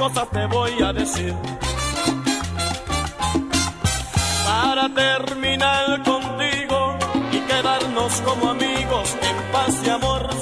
cosas te voy a decir. Para terminar contigo y quedarnos como amigos en paz y amor